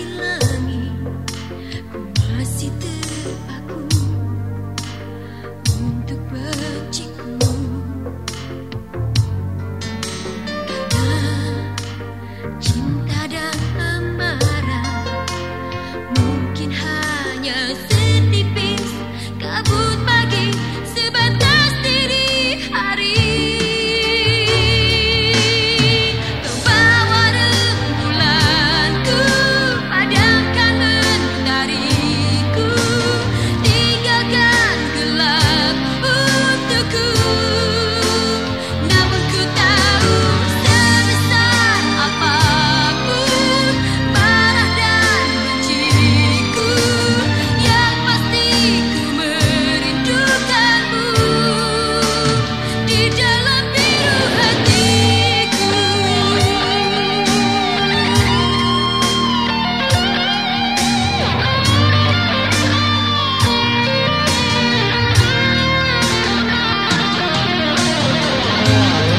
masih Yeah.